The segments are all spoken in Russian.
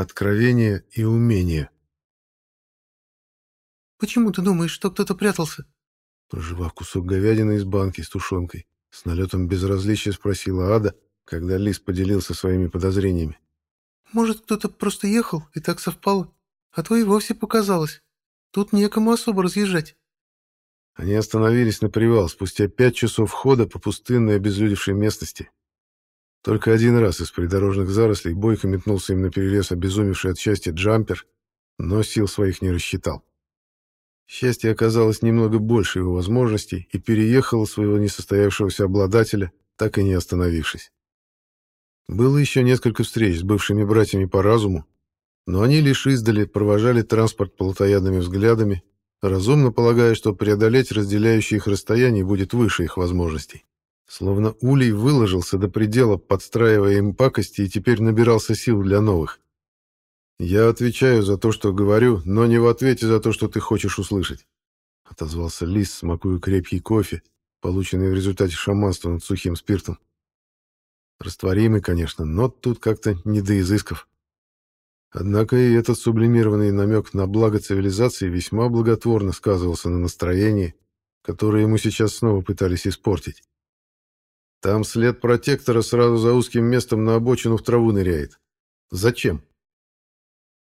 Откровение и умение. «Почему ты думаешь, что кто-то прятался?» Проживав кусок говядины из банки с тушенкой, с налетом безразличия спросила Ада, когда Лис поделился своими подозрениями. «Может, кто-то просто ехал, и так совпало, а то и вовсе показалось. Тут некому особо разъезжать». Они остановились на привал спустя пять часов хода по пустынной обезлюдевшей местности. Только один раз из придорожных зарослей бойко метнулся им на перерез обезумевший от счастья джампер, но сил своих не рассчитал. Счастье оказалось немного больше его возможностей и переехало своего несостоявшегося обладателя, так и не остановившись. Было еще несколько встреч с бывшими братьями по разуму, но они лишь издали провожали транспорт плотоядными взглядами, разумно полагая, что преодолеть разделяющие их расстояние будет выше их возможностей. Словно улей выложился до предела, подстраивая им пакости, и теперь набирался сил для новых. «Я отвечаю за то, что говорю, но не в ответе за то, что ты хочешь услышать», — отозвался Лис, смакуя крепкий кофе, полученный в результате шаманства над сухим спиртом. Растворимый, конечно, но тут как-то не до изысков. Однако и этот сублимированный намек на благо цивилизации весьма благотворно сказывался на настроении, которое ему сейчас снова пытались испортить. Там след протектора сразу за узким местом на обочину в траву ныряет. Зачем?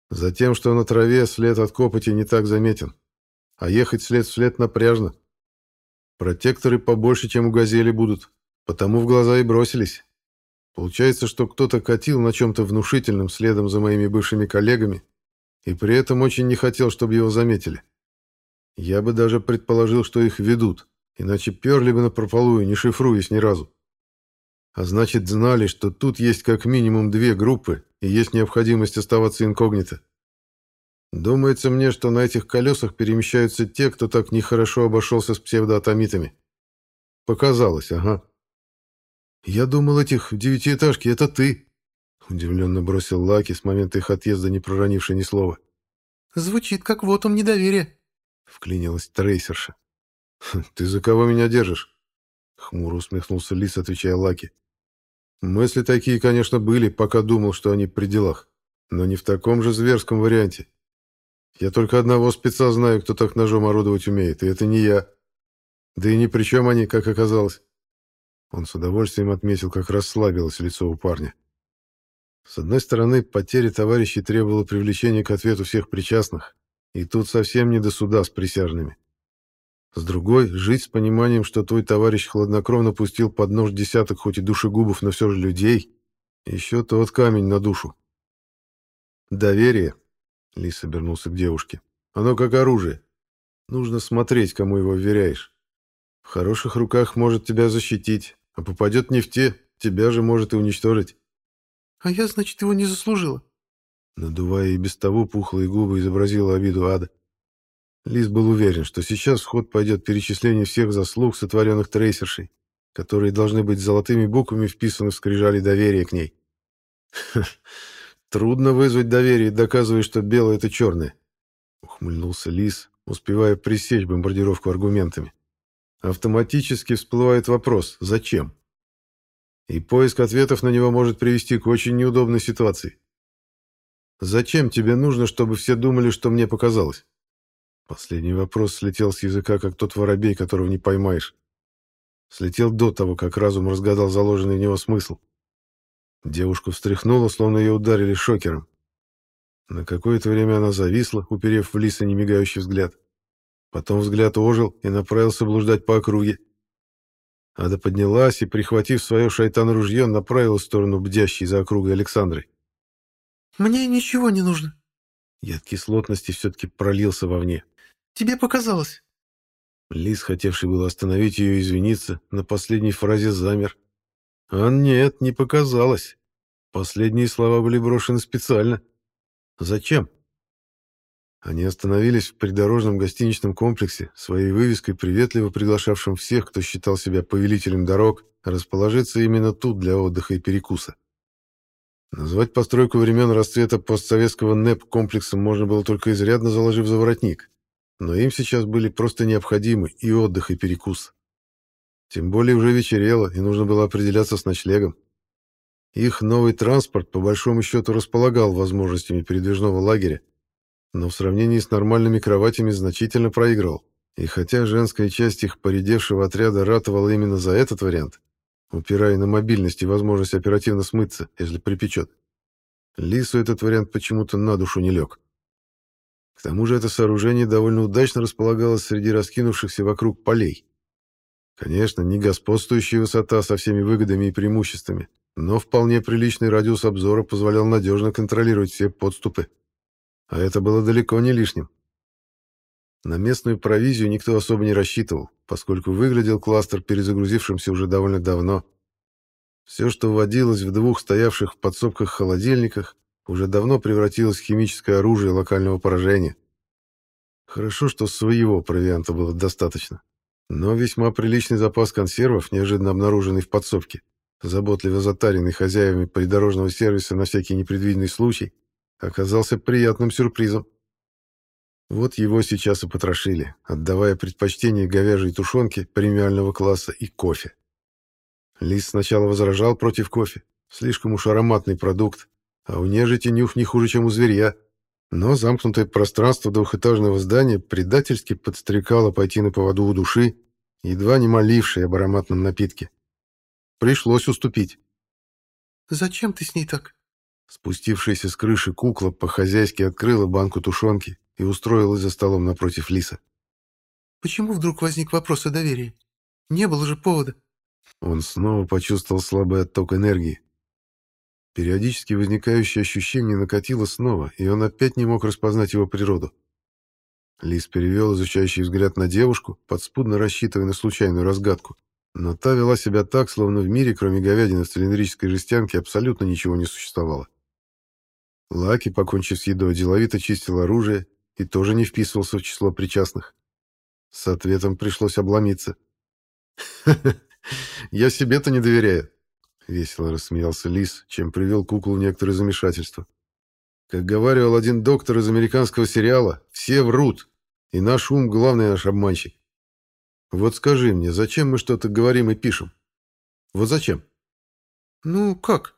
Затем, что на траве след от копоти не так заметен. А ехать след вслед напряжно. Протекторы побольше, чем у газели будут, потому в глаза и бросились. Получается, что кто-то катил на чем-то внушительном следом за моими бывшими коллегами, и при этом очень не хотел, чтобы его заметили. Я бы даже предположил, что их ведут, иначе перли бы на прополую, не шифруясь ни разу. А значит, знали, что тут есть как минимум две группы и есть необходимость оставаться инкогнито. Думается мне, что на этих колесах перемещаются те, кто так нехорошо обошелся с псевдоатомитами. Показалось, ага. Я думал, этих в девятиэтажке — это ты. Удивленно бросил Лаки с момента их отъезда, не проронивший ни слова. Звучит как вот он недоверие. Вклинилась трейсерша. «Хм, «Ты за кого меня держишь?» Хмуро усмехнулся Лис, отвечая Лаки. Мысли такие, конечно, были, пока думал, что они при делах, но не в таком же зверском варианте. Я только одного спеца знаю, кто так ножом орудовать умеет, и это не я. Да и ни при чем они, как оказалось. Он с удовольствием отметил, как расслабилось лицо у парня. С одной стороны, потеря товарищей требовала привлечения к ответу всех причастных, и тут совсем не до суда с присяжными. С другой, жить с пониманием, что твой товарищ хладнокровно пустил под нож десяток хоть и душегубов, но все же людей, еще тот камень на душу. Доверие, Лис обернулся к девушке, оно как оружие. Нужно смотреть, кому его вверяешь. В хороших руках может тебя защитить, а попадет не в те, тебя же может и уничтожить. А я, значит, его не заслужила. Надувая и без того пухлые губы, изобразила обиду ада. Лис был уверен, что сейчас в ход пойдет перечисление всех заслуг, сотворенных трейсершей, которые должны быть золотыми буквами вписаны в скрижали доверия к ней. Трудно вызвать доверие, доказывая, что белое — это черное. Ухмыльнулся Лис, успевая пресечь бомбардировку аргументами. Автоматически всплывает вопрос «Зачем?». И поиск ответов на него может привести к очень неудобной ситуации. «Зачем тебе нужно, чтобы все думали, что мне показалось?» Последний вопрос слетел с языка, как тот воробей, которого не поймаешь. Слетел до того, как разум разгадал заложенный в него смысл. Девушку встряхнуло, словно ее ударили шокером. На какое-то время она зависла, уперев в лиса немигающий взгляд. Потом взгляд ожил и направился блуждать по округе. Ада поднялась и, прихватив свое шайтан-ружье, направилась в сторону бдящей за округой Александры. «Мне ничего не нужно». Яд кислотности все-таки пролился вовне. Тебе показалось». Лис, хотевший было остановить ее и извиниться, на последней фразе замер. А нет, не показалось. Последние слова были брошены специально. Зачем? Они остановились в придорожном гостиничном комплексе, своей вывеской приветливо приглашавшим всех, кто считал себя повелителем дорог, расположиться именно тут для отдыха и перекуса. Назвать постройку времен расцвета постсоветского НЭП комплексом можно было только изрядно заложив за воротник но им сейчас были просто необходимы и отдых, и перекус. Тем более уже вечерело, и нужно было определяться с ночлегом. Их новый транспорт по большому счету располагал возможностями передвижного лагеря, но в сравнении с нормальными кроватями значительно проиграл. И хотя женская часть их поредевшего отряда ратовала именно за этот вариант, упирая на мобильность и возможность оперативно смыться, если припечет, Лису этот вариант почему-то на душу не лег. К тому же это сооружение довольно удачно располагалось среди раскинувшихся вокруг полей. Конечно, не господствующая высота со всеми выгодами и преимуществами, но вполне приличный радиус обзора позволял надежно контролировать все подступы. А это было далеко не лишним. На местную провизию никто особо не рассчитывал, поскольку выглядел кластер перезагрузившимся уже довольно давно. Все, что вводилось в двух стоявших в подсобках холодильниках, уже давно превратилось в химическое оружие локального поражения. Хорошо, что своего провианта было достаточно. Но весьма приличный запас консервов, неожиданно обнаруженный в подсобке, заботливо затаренный хозяевами придорожного сервиса на всякий непредвиденный случай, оказался приятным сюрпризом. Вот его сейчас и потрошили, отдавая предпочтение говяжьей тушенке премиального класса и кофе. Лис сначала возражал против кофе, слишком уж ароматный продукт, а у нежити нюх не хуже, чем у зверя. Но замкнутое пространство двухэтажного здания предательски подстрекало пойти на поводу у души, едва не молившей об ароматном напитке. Пришлось уступить. «Зачем ты с ней так?» Спустившаяся с крыши кукла по-хозяйски открыла банку тушенки и устроилась за столом напротив Лиса. «Почему вдруг возник вопрос о доверии? Не было же повода». Он снова почувствовал слабый отток энергии. Периодически возникающее ощущение накатило снова, и он опять не мог распознать его природу. Лис перевел изучающий взгляд на девушку, подспудно рассчитывая на случайную разгадку. Но та вела себя так, словно в мире, кроме говядины в цилиндрической жестянке, абсолютно ничего не существовало. Лаки, покончив с едой, деловито чистил оружие и тоже не вписывался в число причастных. С ответом пришлось обломиться. «Я себе-то не доверяю», — весело рассмеялся Лис, чем привел куклу в некоторое замешательство. «Как говаривал один доктор из американского сериала, все врут, и наш ум — главный наш обманщик. Вот скажи мне, зачем мы что-то говорим и пишем? Вот зачем?» «Ну, как?»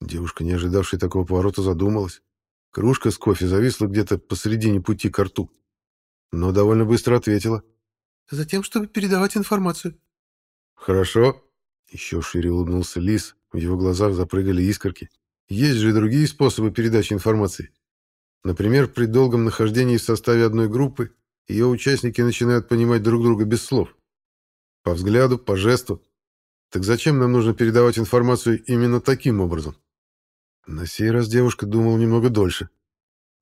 Девушка, не ожидавшая такого поворота, задумалась. Кружка с кофе зависла где-то посредине пути к рту. Но довольно быстро ответила. «Затем, чтобы передавать информацию». «Хорошо». Еще шире улыбнулся Лис, в его глазах запрыгали искорки. «Есть же и другие способы передачи информации. Например, при долгом нахождении в составе одной группы ее участники начинают понимать друг друга без слов. По взгляду, по жесту. Так зачем нам нужно передавать информацию именно таким образом?» На сей раз девушка думала немного дольше.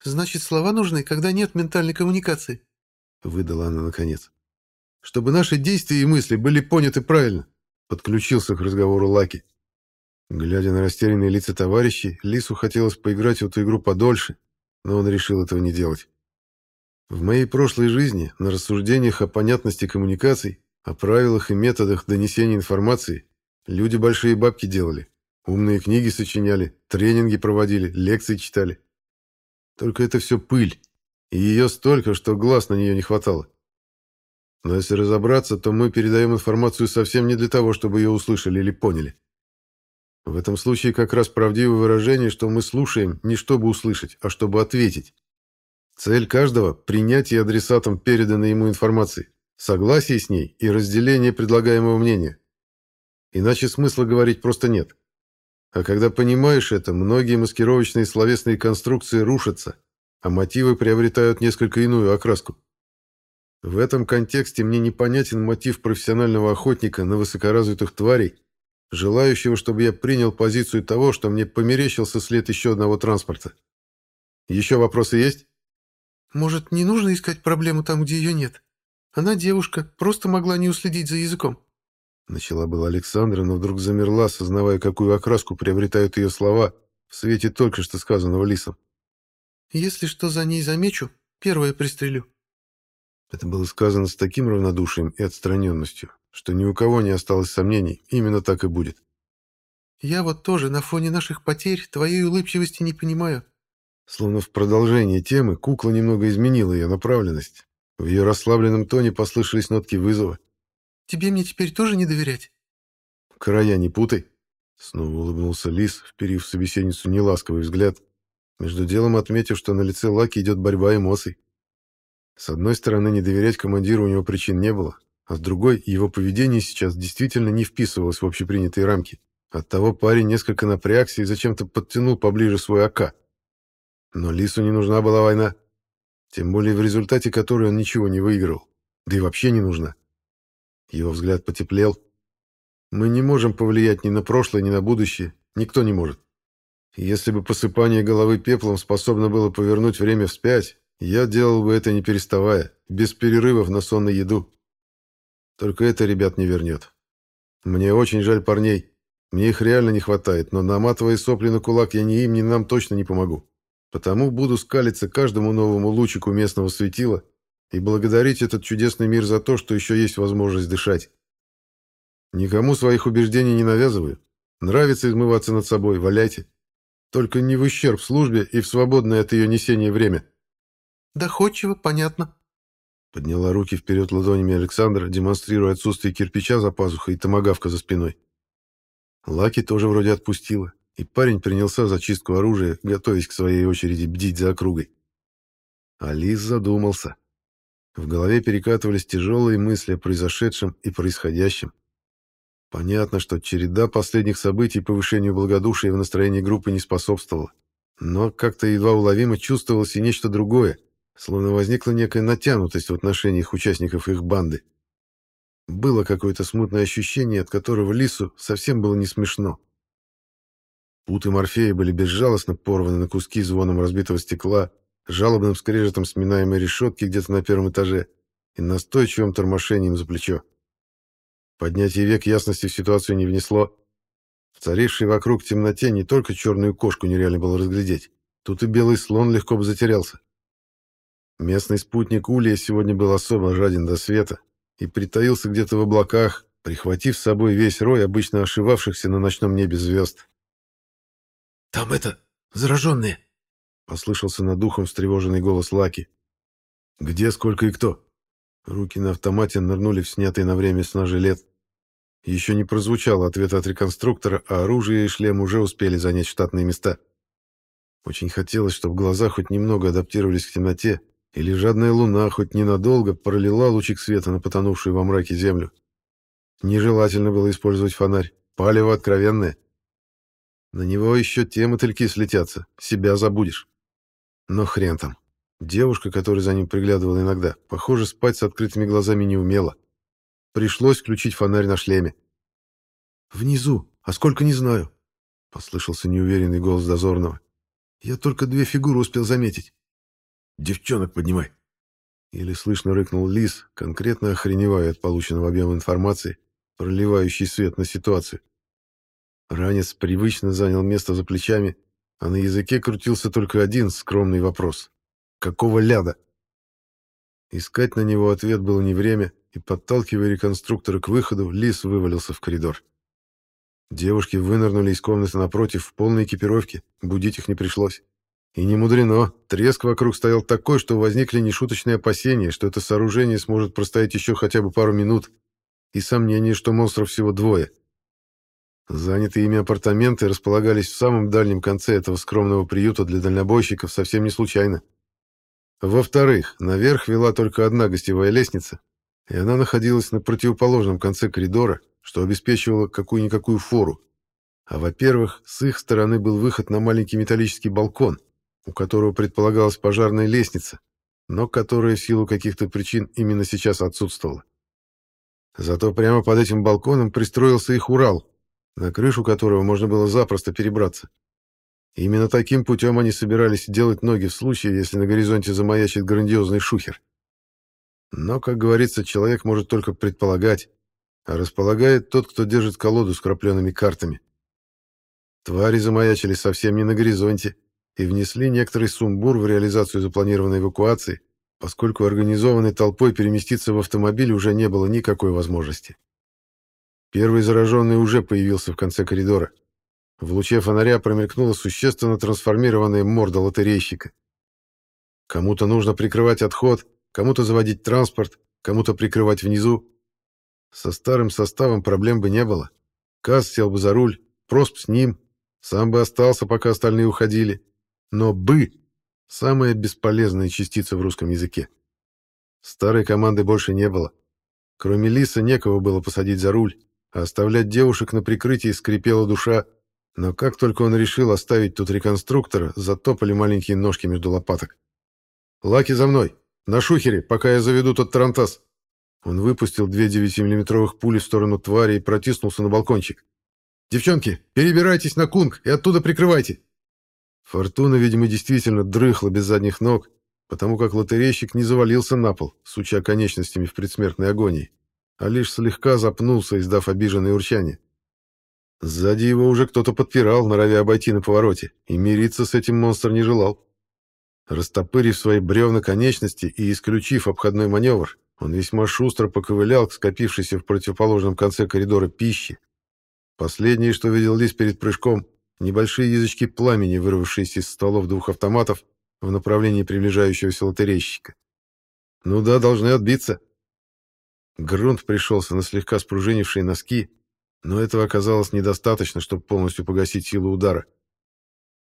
«Значит, слова нужны, когда нет ментальной коммуникации», — выдала она наконец. «Чтобы наши действия и мысли были поняты правильно», — подключился к разговору Лаки. Глядя на растерянные лица товарищей, Лису хотелось поиграть в эту игру подольше, но он решил этого не делать. В моей прошлой жизни на рассуждениях о понятности коммуникаций, о правилах и методах донесения информации люди большие бабки делали. Умные книги сочиняли, тренинги проводили, лекции читали. Только это все пыль, и ее столько, что глаз на нее не хватало. Но если разобраться, то мы передаем информацию совсем не для того, чтобы ее услышали или поняли. В этом случае как раз правдивое выражение, что мы слушаем не чтобы услышать, а чтобы ответить. Цель каждого – принятие адресатом переданной ему информации, согласие с ней и разделение предлагаемого мнения. Иначе смысла говорить просто нет. А когда понимаешь это, многие маскировочные словесные конструкции рушатся, а мотивы приобретают несколько иную окраску. В этом контексте мне непонятен мотив профессионального охотника на высокоразвитых тварей, желающего, чтобы я принял позицию того, что мне померещился след еще одного транспорта. Еще вопросы есть? Может, не нужно искать проблему там, где ее нет? Она девушка, просто могла не уследить за языком. Начала была Александра, но вдруг замерла, осознавая, какую окраску приобретают ее слова в свете только что сказанного Лисом. «Если что за ней замечу, первое пристрелю». Это было сказано с таким равнодушием и отстраненностью, что ни у кого не осталось сомнений, именно так и будет. «Я вот тоже на фоне наших потерь твоей улыбчивости не понимаю». Словно в продолжении темы кукла немного изменила ее направленность. В ее расслабленном тоне послышались нотки вызова. Тебе мне теперь тоже не доверять?» «Края не путай». Снова улыбнулся Лис, вперив в собеседницу неласковый взгляд, между делом отметив, что на лице Лаки идет борьба эмоций. С одной стороны, не доверять командиру у него причин не было, а с другой, его поведение сейчас действительно не вписывалось в общепринятые рамки. Оттого парень несколько напрягся и зачем-то подтянул поближе свой АК. Но Лису не нужна была война, тем более в результате которой он ничего не выиграл, да и вообще не нужна. Его взгляд потеплел. Мы не можем повлиять ни на прошлое, ни на будущее, никто не может. Если бы посыпание головы пеплом способно было повернуть время вспять, я делал бы это не переставая, без перерывов на сон и еду. Только это ребят не вернет. Мне очень жаль парней. Мне их реально не хватает, но наматывая сопли на кулак я ни им, ни нам точно не помогу. Потому буду скалиться каждому новому лучику местного светила и благодарить этот чудесный мир за то, что еще есть возможность дышать. Никому своих убеждений не навязываю. Нравится измываться над собой, валяйте. Только не в ущерб службе и в свободное от ее несения время. Доходчиво, понятно. Подняла руки вперед ладонями Александра, демонстрируя отсутствие кирпича за пазухой и томагавка за спиной. Лаки тоже вроде отпустила, и парень принялся за чистку оружия, готовясь к своей очереди бдить за округой. Алис задумался. В голове перекатывались тяжелые мысли о произошедшем и происходящем. Понятно, что череда последних событий повышению благодушия в настроении группы не способствовала. Но как-то едва уловимо чувствовалось и нечто другое, словно возникла некая натянутость в отношениях участников их банды. Было какое-то смутное ощущение, от которого Лису совсем было не смешно. Путы Морфея были безжалостно порваны на куски звоном разбитого стекла, жалобным скрежетом сминаемой решетки где-то на первом этаже и настойчивым тормошением за плечо. Поднятие век ясности в ситуацию не внесло. В царившей вокруг темноте не только черную кошку нереально было разглядеть, тут и белый слон легко бы затерялся. Местный спутник Улья сегодня был особо жаден до света и притаился где-то в облаках, прихватив с собой весь рой обычно ошивавшихся на ночном небе звезд. «Там это, зараженные!» — послышался над духом встревоженный голос Лаки. «Где, сколько и кто?» Руки на автомате нырнули в снятый на время сна жилет. Еще не прозвучал ответ от реконструктора, а оружие и шлем уже успели занять штатные места. Очень хотелось, чтобы глаза хоть немного адаптировались к темноте, или жадная луна хоть ненадолго пролила лучик света на потонувшую во мраке землю. Нежелательно было использовать фонарь. Палево откровенное. На него еще те мотыльки слетятся. Себя забудешь. Но хрен там. Девушка, которая за ним приглядывала иногда, похоже, спать с открытыми глазами не умела. Пришлось включить фонарь на шлеме. «Внизу, а сколько не знаю», — послышался неуверенный голос дозорного. «Я только две фигуры успел заметить». Девчонок поднимай. Или слышно рыкнул Лис, конкретно охреневая от полученного объема информации, проливающий свет на ситуацию. Ранец привычно занял место за плечами, а на языке крутился только один скромный вопрос. Какого ляда? Искать на него ответ было не время, и, подталкивая реконструктора к выходу, Лис вывалился в коридор. Девушки вынырнули из комнаты напротив в полной экипировке, будить их не пришлось. И не мудрено. Треск вокруг стоял такой, что возникли нешуточные опасения, что это сооружение сможет простоять еще хотя бы пару минут, и сомнение, что монстров всего двое. Занятые ими апартаменты располагались в самом дальнем конце этого скромного приюта для дальнобойщиков совсем не случайно. Во-вторых, наверх вела только одна гостевая лестница, и она находилась на противоположном конце коридора, что обеспечивало какую-никакую фору. А во-первых, с их стороны был выход на маленький металлический балкон, у которого предполагалась пожарная лестница, но которая в силу каких-то причин именно сейчас отсутствовала. Зато прямо под этим балконом пристроился их Урал, на крышу которого можно было запросто перебраться. Именно таким путем они собирались делать ноги в случае, если на горизонте замаячит грандиозный шухер. Но, как говорится, человек может только предполагать, а располагает тот, кто держит колоду с крапленными картами. Твари замаячили совсем не на горизонте, и внесли некоторый сумбур в реализацию запланированной эвакуации, поскольку организованной толпой переместиться в автомобиль уже не было никакой возможности. Первый зараженный уже появился в конце коридора. В луче фонаря промелькнула существенно трансформированная морда лотерейщика. Кому-то нужно прикрывать отход, кому-то заводить транспорт, кому-то прикрывать внизу. Со старым составом проблем бы не было. Каз сел бы за руль, просп с ним, сам бы остался, пока остальные уходили. Но «бы» — самая бесполезная частица в русском языке. Старой команды больше не было. Кроме Лиса некого было посадить за руль, а оставлять девушек на прикрытии скрипела душа, но как только он решил оставить тут реконструктора, затопали маленькие ножки между лопаток. «Лаки за мной! На шухере, пока я заведу тот тарантас!» Он выпустил две 9-миллиметровых пули в сторону твари и протиснулся на балкончик. «Девчонки, перебирайтесь на кунг и оттуда прикрывайте!» Фортуна, видимо, действительно дрыхла без задних ног, потому как лотерейщик не завалился на пол, суча конечностями в предсмертной агонии, а лишь слегка запнулся, издав обиженное урчание. Сзади его уже кто-то подпирал, норовя обойти на повороте, и мириться с этим монстр не желал. Растопырив свои бревна конечности и исключив обходной маневр, он весьма шустро поковылял к скопившейся в противоположном конце коридора пищи. Последнее, что видел Лис перед прыжком, небольшие язычки пламени, вырвавшиеся из стволов двух автоматов в направлении приближающегося лотерейщика. Ну да, должны отбиться. Грунт пришелся на слегка спружинившие носки, но этого оказалось недостаточно, чтобы полностью погасить силу удара.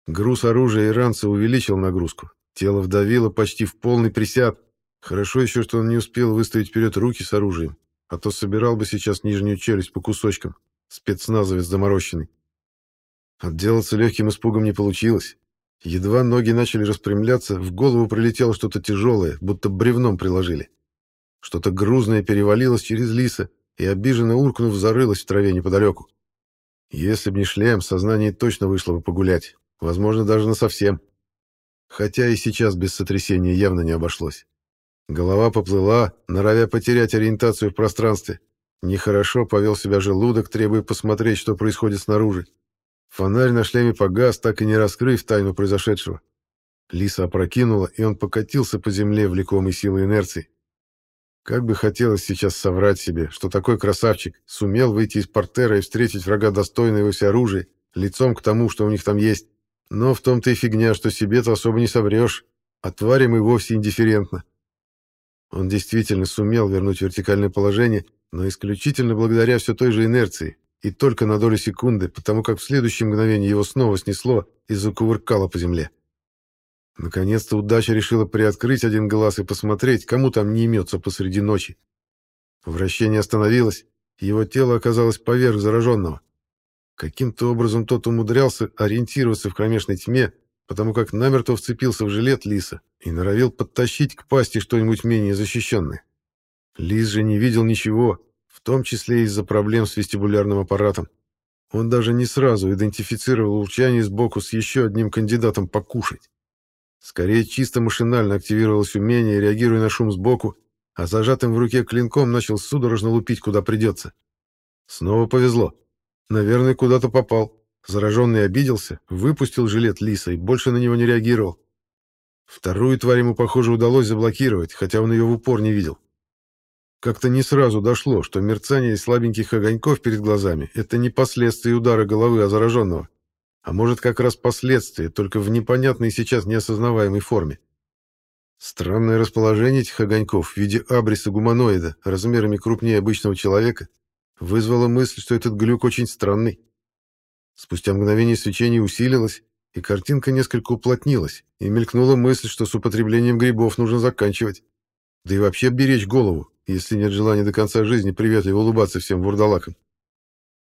Груз оружия иранца увеличил нагрузку. Тело вдавило почти в полный присяд. Хорошо еще, что он не успел выставить вперед руки с оружием, а то собирал бы сейчас нижнюю челюсть по кусочкам, спецназовец заморощенный. Отделаться легким испугом не получилось. Едва ноги начали распрямляться, в голову прилетело что-то тяжелое, будто бревном приложили. Что-то грузное перевалилось через лиса, и, обиженно уркнув, зарылась в траве неподалеку. Если б не шлем, сознание точно вышло бы погулять, возможно, даже насовсем. Хотя и сейчас без сотрясения явно не обошлось. Голова поплыла, норовя потерять ориентацию в пространстве. Нехорошо повел себя желудок, требуя посмотреть, что происходит снаружи. Фонарь на шлеме погас, так и не раскрыв тайну произошедшего. Лиса опрокинула, и он покатился по земле, влекомой силой инерции. Как бы хотелось сейчас соврать себе, что такой красавчик сумел выйти из портера и встретить врага достойно его оружия, лицом к тому, что у них там есть. Но в том-то и фигня, что себе-то особо не соврешь, а тварям и вовсе индифферентно. Он действительно сумел вернуть вертикальное положение, но исключительно благодаря все той же инерции, и только на долю секунды, потому как в следующее мгновение его снова снесло и закувыркало по земле. Наконец-то удача решила приоткрыть один глаз и посмотреть, кому там не имется посреди ночи. Вращение остановилось, его тело оказалось поверх зараженного. Каким-то образом тот умудрялся ориентироваться в кромешной тьме, потому как намертво вцепился в жилет лиса и норовил подтащить к пасти что-нибудь менее защищенное. Лис же не видел ничего, том числе из-за проблем с вестибулярным аппаратом. Он даже не сразу идентифицировал урчание сбоку с еще одним кандидатом покушать. Скорее, чисто машинально активировалось умение, реагируя на шум сбоку, а зажатым в руке клинком начал судорожно лупить, куда придется. Снова повезло. Наверное, куда-то попал. Зараженный обиделся, выпустил жилет лиса и больше на него не реагировал. Вторую тварь ему, похоже, удалось заблокировать, хотя он ее в упор не видел. Как-то не сразу дошло, что мерцание слабеньких огоньков перед глазами — это не последствия удара головы о зараженного, а может, как раз последствия, только в непонятной сейчас неосознаваемой форме. Странное расположение этих огоньков в виде абриса гуманоида, размерами крупнее обычного человека, вызвало мысль, что этот глюк очень странный. Спустя мгновение свечение усилилось, и картинка несколько уплотнилась, и мелькнула мысль, что с употреблением грибов нужно заканчивать. Да и вообще беречь голову, если нет желания до конца жизни приветливо улыбаться всем вурдалакам.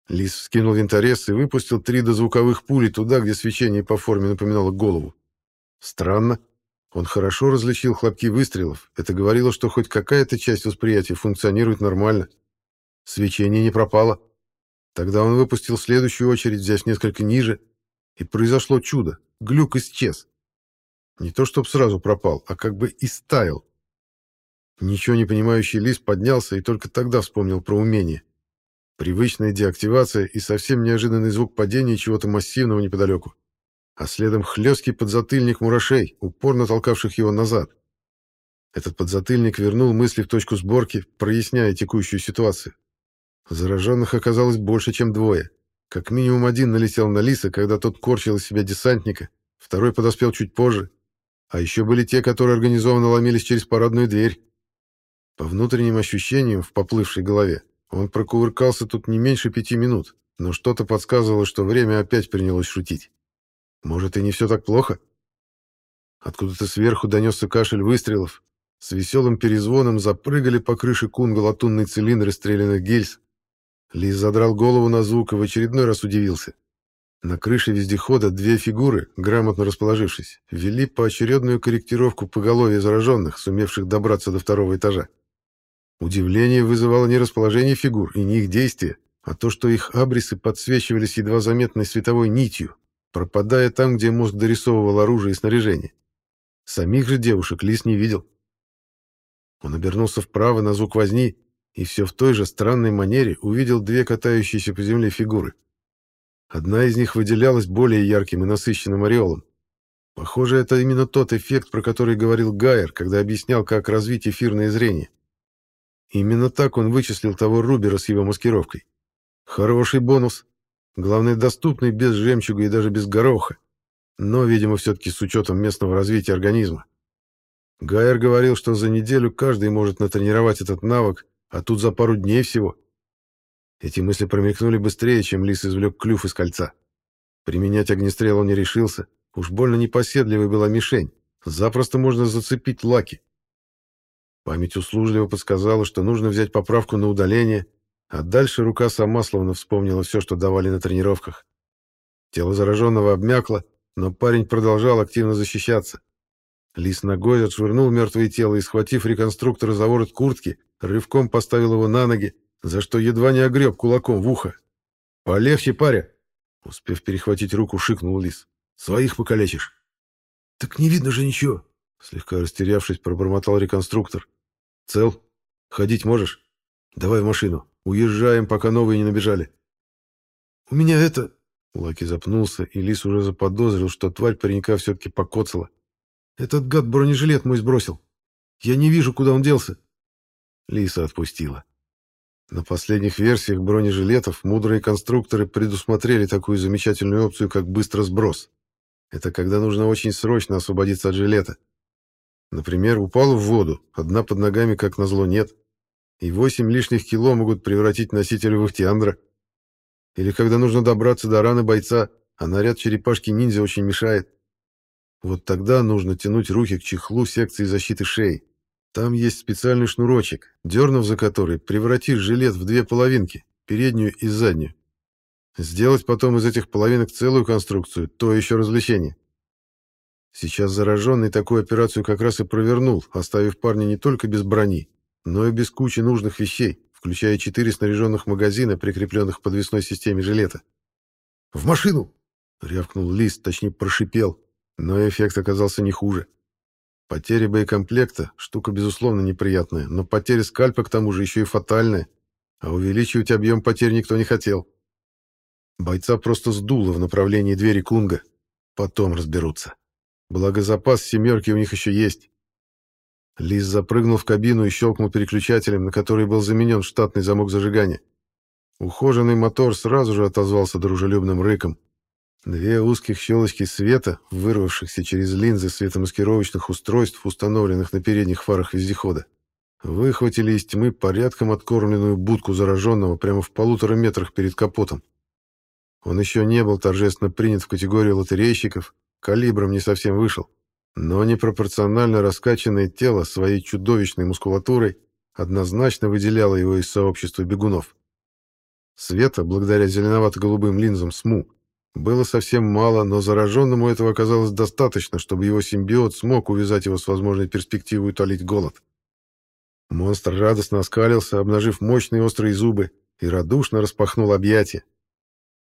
Лис вскинул винторез и выпустил три дозвуковых пули туда, где свечение по форме напоминало голову. Странно. Он хорошо различил хлопки выстрелов. Это говорило, что хоть какая-то часть восприятия функционирует нормально. Свечение не пропало. Тогда он выпустил следующую очередь, взяв несколько ниже, и произошло чудо. Глюк исчез. Не то чтоб сразу пропал, а как бы истаял. Ничего не понимающий лис поднялся и только тогда вспомнил про умение. Привычная деактивация и совсем неожиданный звук падения чего-то массивного неподалеку. А следом хлесткий подзатыльник мурашей, упорно толкавших его назад. Этот подзатыльник вернул мысли в точку сборки, проясняя текущую ситуацию. Зараженных оказалось больше, чем двое. Как минимум один налетел на Лиса, когда тот корчил из себя десантника, второй подоспел чуть позже. А еще были те, которые организованно ломились через парадную дверь. По внутренним ощущениям в поплывшей голове он прокувыркался тут не меньше пяти минут, но что-то подсказывало, что время опять принялось шутить. Может, и не все так плохо? Откуда-то сверху донесся кашель выстрелов. С веселым перезвоном запрыгали по крыше кунга латунные цилиндры стрелянных гильз. Лис задрал голову на звук и в очередной раз удивился. На крыше вездехода две фигуры, грамотно расположившись, вели поочередную корректировку поголовья зараженных, сумевших добраться до второго этажа. Удивление вызывало не расположение фигур и не их действия, а то, что их абрисы подсвечивались едва заметной световой нитью, пропадая там, где мозг дорисовывал оружие и снаряжение. Самих же девушек Лис не видел. Он обернулся вправо на звук возни и все в той же странной манере увидел две катающиеся по земле фигуры — Одна из них выделялась более ярким и насыщенным ореолом. Похоже, это именно тот эффект, про который говорил Гайер, когда объяснял, как развить эфирное зрение. Именно так он вычислил того Рубера с его маскировкой. Хороший бонус. Главное, доступный без жемчуга и даже без гороха. Но, видимо, все-таки с учетом местного развития организма. Гайер говорил, что за неделю каждый может натренировать этот навык, а тут за пару дней всего. Эти мысли промелькнули быстрее, чем лис извлек клюв из кольца. Применять огнестрел он не решился. Уж больно непоседливой была мишень. Запросто можно зацепить лаки. Память услужливо подсказала, что нужно взять поправку на удаление, а дальше рука сама словно вспомнила все, что давали на тренировках. Тело зараженного обмякло, но парень продолжал активно защищаться. Лис ногой отшвырнул мертвое тело и, схватив реконструктора за ворот куртки, рывком поставил его на ноги, за что едва не огреб кулаком в ухо. «Полегче, паря!» Успев перехватить руку, шикнул лис. «Своих покалечишь!» «Так не видно же ничего!» Слегка растерявшись, пробормотал реконструктор. «Цел? Ходить можешь? Давай в машину. Уезжаем, пока новые не набежали». «У меня это...» Лаки запнулся, и лис уже заподозрил, что тварь паренька все-таки покоцала. «Этот гад бронежилет мой сбросил. Я не вижу, куда он делся». Лиса отпустила. На последних версиях бронежилетов мудрые конструкторы предусмотрели такую замечательную опцию, как быстро сброс. Это когда нужно очень срочно освободиться от жилета. Например, упал в воду, одна под ногами, как назло, нет, и 8 лишних кило могут превратить носителя в ихтиандра. Или когда нужно добраться до раны бойца, а наряд черепашки-ниндзя очень мешает. Вот тогда нужно тянуть руки к чехлу секции защиты шеи. Там есть специальный шнурочек, дернув за который, превратишь жилет в две половинки, переднюю и заднюю. Сделать потом из этих половинок целую конструкцию, то еще развлечение. Сейчас зараженный такую операцию как раз и провернул, оставив парня не только без брони, но и без кучи нужных вещей, включая четыре снаряженных магазина, прикрепленных к подвесной системе жилета. «В машину!» — рявкнул Лист, точнее прошипел, но эффект оказался не хуже. Потеря боекомплекта — штука, безусловно, неприятная, но потеря скальпа, к тому же, еще и фатальная, а увеличивать объем потерь никто не хотел. Бойца просто сдуло в направлении двери Кунга. Потом разберутся. Благо запас семерки у них еще есть. Лис запрыгнул в кабину и щелкнул переключателем, на который был заменен штатный замок зажигания. Ухоженный мотор сразу же отозвался дружелюбным рыком. Две узких щелочки света, вырвавшихся через линзы светомаскировочных устройств, установленных на передних фарах вездехода, выхватили из тьмы порядком откормленную будку зараженного прямо в полутора метрах перед капотом. Он еще не был торжественно принят в категорию лотерейщиков, калибром не совсем вышел, но непропорционально раскачанное тело своей чудовищной мускулатурой однозначно выделяло его из сообщества бегунов. Света, благодаря зеленовато-голубым линзам СМУ, было совсем мало, но зараженному этого оказалось достаточно, чтобы его симбиот смог увязать его с возможной перспективой утолить голод. Монстр радостно оскалился, обнажив мощные острые зубы, и радушно распахнул объятия.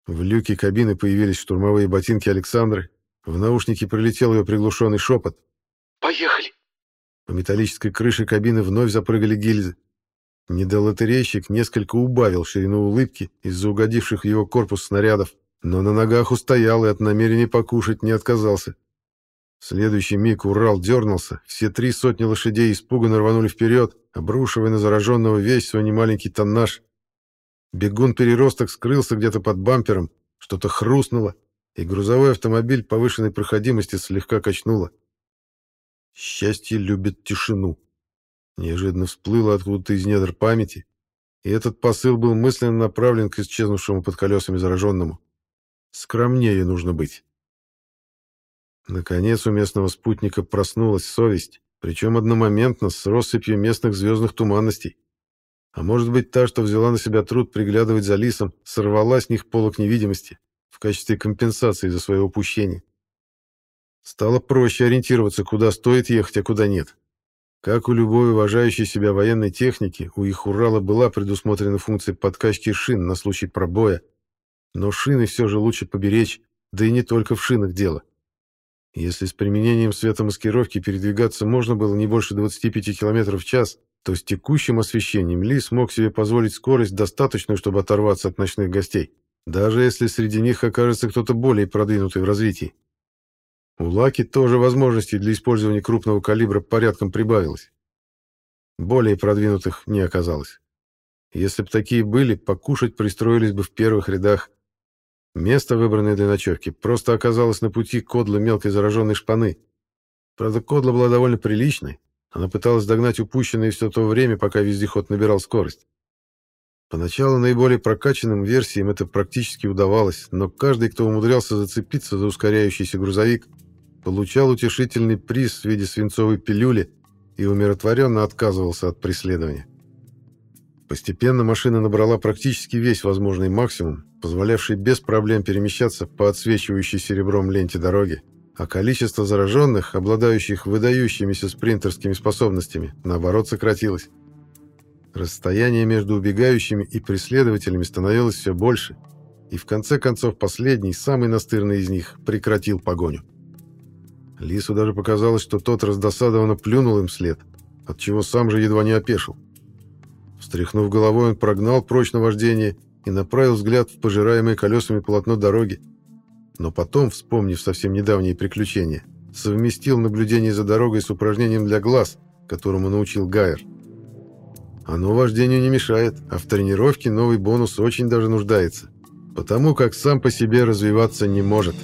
В люке кабины появились штурмовые ботинки Александры, в наушнике прилетел ее приглушенный шепот. «Поехали!» По металлической крыше кабины вновь запрыгали гильзы. Недолотерейщик несколько убавил ширину улыбки из-за угодивших в его корпус снарядов но на ногах устоял и от намерения покушать не отказался. В следующий миг Урал дернулся, все три сотни лошадей испуганно рванули вперед, обрушивая на зараженного весь свой немаленький тоннаж. Бегун-переросток скрылся где-то под бампером, что-то хрустнуло, и грузовой автомобиль повышенной проходимости слегка качнуло. Счастье любит тишину. Неожиданно всплыло откуда-то из недр памяти, И этот посыл был мысленно направлен к исчезнувшему под колесами зараженному. Скромнее нужно быть. Наконец у местного спутника проснулась совесть, причем одномоментно с россыпью местных звездных туманностей. А может быть, та, что взяла на себя труд приглядывать за лисом, сорвала с них полок невидимости в качестве компенсации за свое упущение. Стало проще ориентироваться, куда стоит ехать, а куда нет. Как у любой уважающей себя военной техники, у их Урала была предусмотрена функция подкачки шин на случай пробоя. Но шины все же лучше поберечь, да и не только в шинах дело. Если с применением светомаскировки передвигаться можно было не больше 25 км в час, то с текущим освещением Ли смог себе позволить скорость достаточную, чтобы оторваться от ночных гостей, даже если среди них окажется кто-то более продвинутый в развитии. У Лаки тоже возможностей для использования крупного калибра порядком прибавилось. Более продвинутых не оказалось. Если бы такие были, покушать пристроились бы в первых рядах, Место, выбранное для ночевки, просто оказалось на пути кодла мелкой зараженной шпаны. Правда, кодла была довольно приличной. Она пыталась догнать упущенное все то время, пока вездеход набирал скорость. Поначалу наиболее прокачанным версиям это практически удавалось, но каждый, кто умудрялся зацепиться за ускоряющийся грузовик, получал утешительный приз в виде свинцовой пилюли и умиротворенно отказывался от преследования. Постепенно машина набрала практически весь возможный максимум, позволявший без проблем перемещаться по отсвечивающей серебром ленте дороги, а количество зараженных, обладающих выдающимися спринтерскими способностями, наоборот сократилось. Расстояние между убегающими и преследователями становилось все больше, и в конце концов последний, самый настырный из них, прекратил погоню. Лису даже показалось, что тот раздосадованно плюнул им след, отчего сам же едва не опешил. Встряхнув головой, он прогнал прочь наваждение и направил взгляд в пожираемое колесами полотно дороги. Но потом, вспомнив совсем недавние приключения, совместил наблюдение за дорогой с упражнением для глаз, которому научил Гайер. Оно вождению не мешает, а в тренировке новый бонус очень даже нуждается, потому как сам по себе развиваться не может.